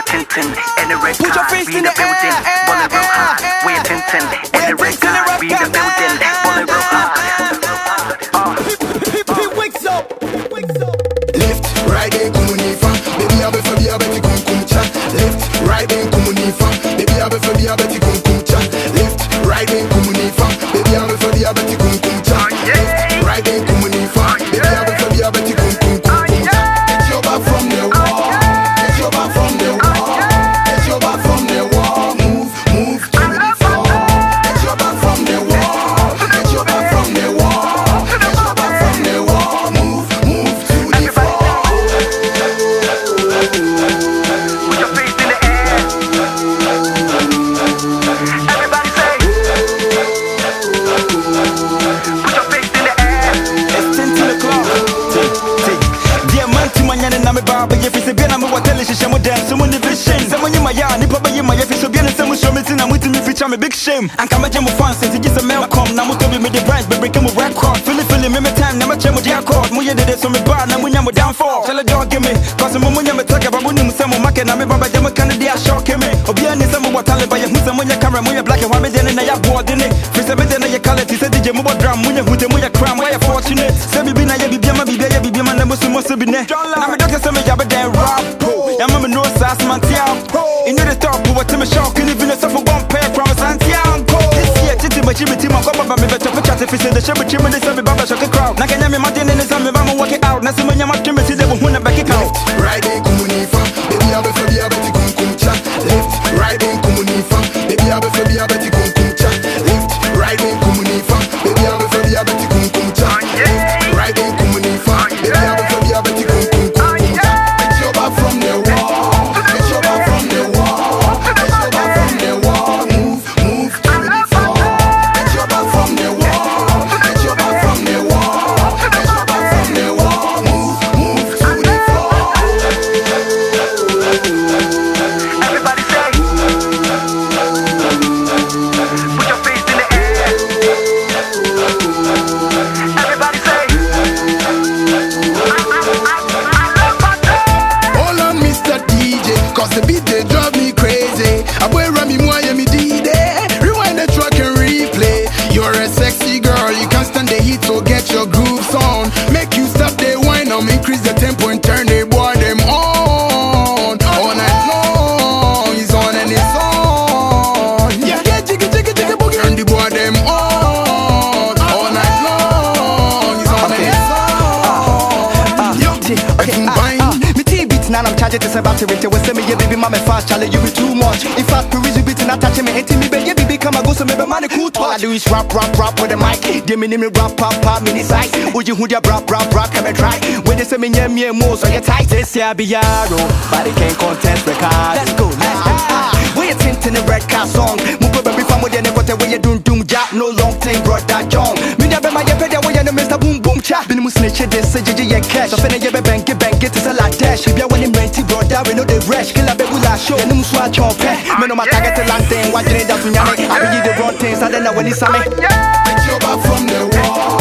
We're tintin and the red Put your car, face we in the the building. air, Bullet real air. hard. We're tintin and the red tintin' and car, red we the building. air, Bullet real hard. He wakes up. Left, right, and comunifa. Baby, I be for the abeti kum kum cha. Left, right, and comunifa. Se bia na me watele hyehyɛ mo dan so mo ne vision sɛ monye ma ya nipa bɛyɛ ma yɛfi so bia ne sɛ mo show me ti na mo timi me big shame anka mɛgye mo fans nti gye sɛ melcom na mo tɔ bi branch bɛbreke mo record fili fili me me time na mɛkyɛ mo de accord mo yɛ dede so me na mo nya mo downfall Shall I dog me cause mo mo nya me tag ba mo nim sɛ mo market na me baba gye mo kan de a shock me obia ne sɛ mo wɔ ba yɛ hu sɛ mo nyɛ camera mo black and white ne na yɛ aboɔ ne fi sɛ me de ne yɛ color ti sɛ DJ mo bɔ drum mo nyɛ hu te mo yɛ cram mo yɛ fortunate sɛ bibi na yɛ bibia ma bibia yɛ bibia ma na mo so mo so bi ne titi ma ko baba me beto for chat if the shebe chimi sɛ me baba shock crowd. Na kanya me ma de ne ne sɛ me ba mo work it out. Na sɛ me nya ma tweme si de bo hu back it out tea beat now I'm charged to battery to say me yeah baby mama fast challenge you be too much. In fact, Paris beat not touching me hitting me baby baby come and go so me be money cool talk. All I do is rap rap rap with the mic. Give me me rap pop pop mini size. Would you who ya rap rap rap come and try. When they say me yeah me more so you tight. This year be yaro, oh. but it can't contest record. Let's go, let's go. Ah, ah, ah. We a tint in the red car song. Move up baby from with the never way you doom doom jap no long thing brother John. Me Cha. Been mu snitch this say you yeah cash. So finna yeah be bank it bank it to a lot dash. If you when him renty brother we know the rush. Kill a baby la show. Yeah, no swatch on pay. Me no my target to land thing. Watching it down to nyame. I be the wrong things. I don't know when it's a me. Get your back from the wall.